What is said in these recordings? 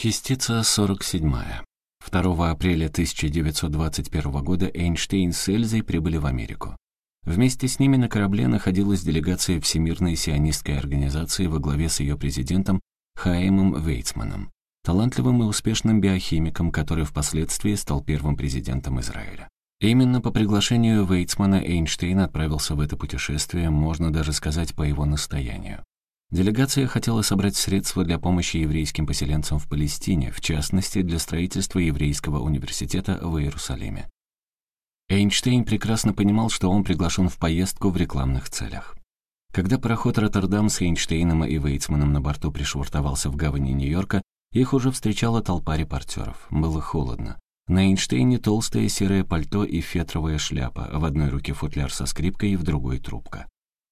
Частица 47. 2 апреля 1921 года Эйнштейн с Эльзой прибыли в Америку. Вместе с ними на корабле находилась делегация Всемирной сионистской организации во главе с ее президентом Хаимом Вейцманом, талантливым и успешным биохимиком, который впоследствии стал первым президентом Израиля. Именно по приглашению Вейцмана Эйнштейн отправился в это путешествие, можно даже сказать, по его настоянию. Делегация хотела собрать средства для помощи еврейским поселенцам в Палестине, в частности, для строительства еврейского университета в Иерусалиме. Эйнштейн прекрасно понимал, что он приглашен в поездку в рекламных целях. Когда пароход «Роттердам» с Эйнштейном и Вейцманом на борту пришвартовался в гавани Нью-Йорка, их уже встречала толпа репортеров. Было холодно. На Эйнштейне толстое серое пальто и фетровая шляпа, в одной руке футляр со скрипкой, в другой трубка.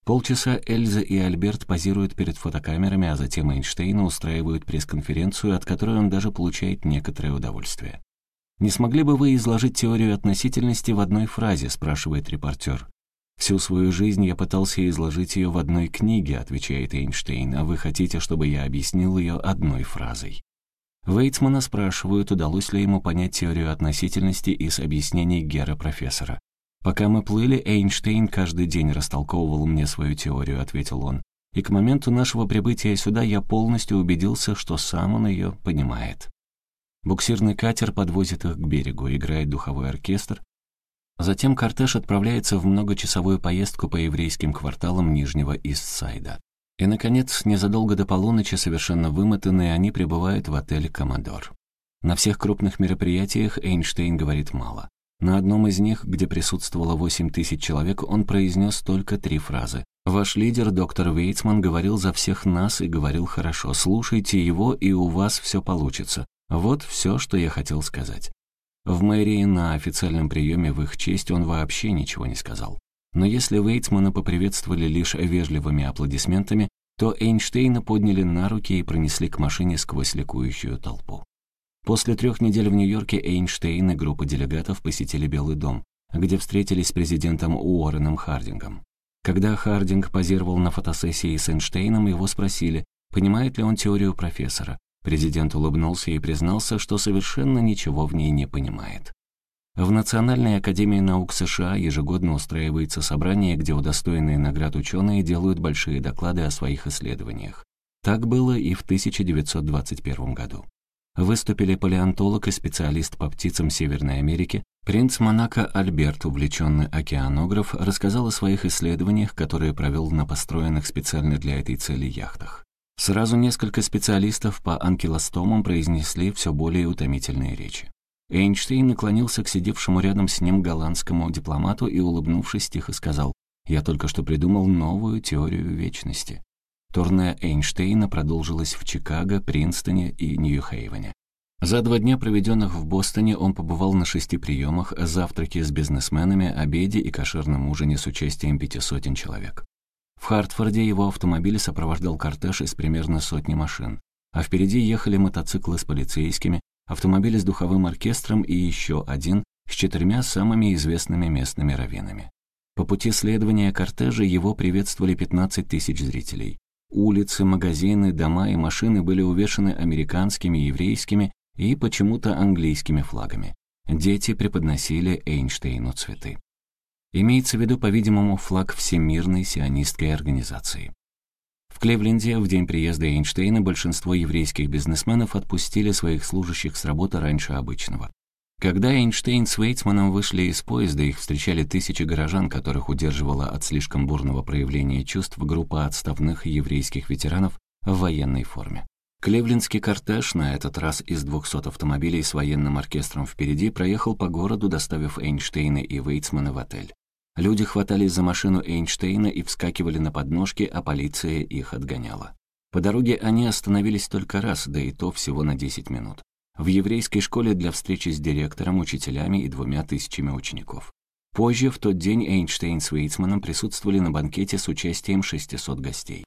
Полчаса Эльза и Альберт позируют перед фотокамерами, а затем Эйнштейна устраивают пресс-конференцию, от которой он даже получает некоторое удовольствие. «Не смогли бы вы изложить теорию относительности в одной фразе?» — спрашивает репортер. «Всю свою жизнь я пытался изложить ее в одной книге», — отвечает Эйнштейн, «а вы хотите, чтобы я объяснил ее одной фразой». Вейцмана спрашивают, удалось ли ему понять теорию относительности из объяснений Гера профессора. «Пока мы плыли, Эйнштейн каждый день растолковывал мне свою теорию», — ответил он. «И к моменту нашего прибытия сюда я полностью убедился, что сам он ее понимает». Буксирный катер подвозит их к берегу, играет духовой оркестр. Затем кортеж отправляется в многочасовую поездку по еврейским кварталам Нижнего Истсайда. И, наконец, незадолго до полуночи, совершенно вымотанные, они прибывают в отель «Коммодор». На всех крупных мероприятиях Эйнштейн говорит мало. На одном из них, где присутствовало 8 тысяч человек, он произнес только три фразы. «Ваш лидер, доктор Вейцман, говорил за всех нас и говорил хорошо. Слушайте его, и у вас все получится. Вот все, что я хотел сказать». В мэрии на официальном приеме в их честь он вообще ничего не сказал. Но если Вейцмана поприветствовали лишь вежливыми аплодисментами, то Эйнштейна подняли на руки и пронесли к машине сквозь ликующую толпу. После трех недель в Нью-Йорке Эйнштейн и группа делегатов посетили Белый дом, где встретились с президентом Уорреном Хардингом. Когда Хардинг позировал на фотосессии с Эйнштейном, его спросили, понимает ли он теорию профессора. Президент улыбнулся и признался, что совершенно ничего в ней не понимает. В Национальной академии наук США ежегодно устраивается собрание, где удостоенные наград ученые делают большие доклады о своих исследованиях. Так было и в 1921 году выступили палеонтолог и специалист по птицам Северной Америки, принц Монако Альберт, увлеченный океанограф, рассказал о своих исследованиях, которые провел на построенных специально для этой цели яхтах. Сразу несколько специалистов по анкилостомам произнесли все более утомительные речи. Эйнштейн наклонился к сидевшему рядом с ним голландскому дипломату и, улыбнувшись, тихо сказал, «Я только что придумал новую теорию вечности». Турне Эйнштейна продолжилось в Чикаго, Принстоне и Нью-Хейвене. За два дня, проведенных в Бостоне, он побывал на шести приемах, завтраке с бизнесменами, обеде и кошерном ужине с участием пяти сотен человек. В Хартфорде его автомобиль сопровождал кортеж из примерно сотни машин, а впереди ехали мотоциклы с полицейскими, автомобиль с духовым оркестром и еще один с четырьмя самыми известными местными раввинами. По пути следования кортежа его приветствовали 15 тысяч зрителей. Улицы, магазины, дома и машины были увешаны американскими, еврейскими и почему-то английскими флагами. Дети преподносили Эйнштейну цветы. Имеется в виду, по-видимому, флаг Всемирной сионистской организации. В Кливленде в день приезда Эйнштейна большинство еврейских бизнесменов отпустили своих служащих с работы раньше обычного. Когда Эйнштейн с Вейцманом вышли из поезда, их встречали тысячи горожан, которых удерживала от слишком бурного проявления чувств группа отставных еврейских ветеранов в военной форме. Кливлендский кортеж, на этот раз из 200 автомобилей с военным оркестром впереди, проехал по городу, доставив Эйнштейна и Вейцмана в отель. Люди хватались за машину Эйнштейна и вскакивали на подножки, а полиция их отгоняла. По дороге они остановились только раз, да и то всего на 10 минут в еврейской школе для встречи с директором, учителями и двумя тысячами учеников. Позже, в тот день, Эйнштейн с Вейцманом присутствовали на банкете с участием 600 гостей.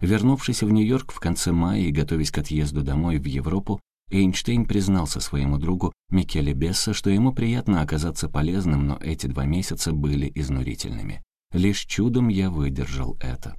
Вернувшись в Нью-Йорк в конце мая и готовясь к отъезду домой в Европу, Эйнштейн признался своему другу Микеле Бесса, что ему приятно оказаться полезным, но эти два месяца были изнурительными. Лишь чудом я выдержал это.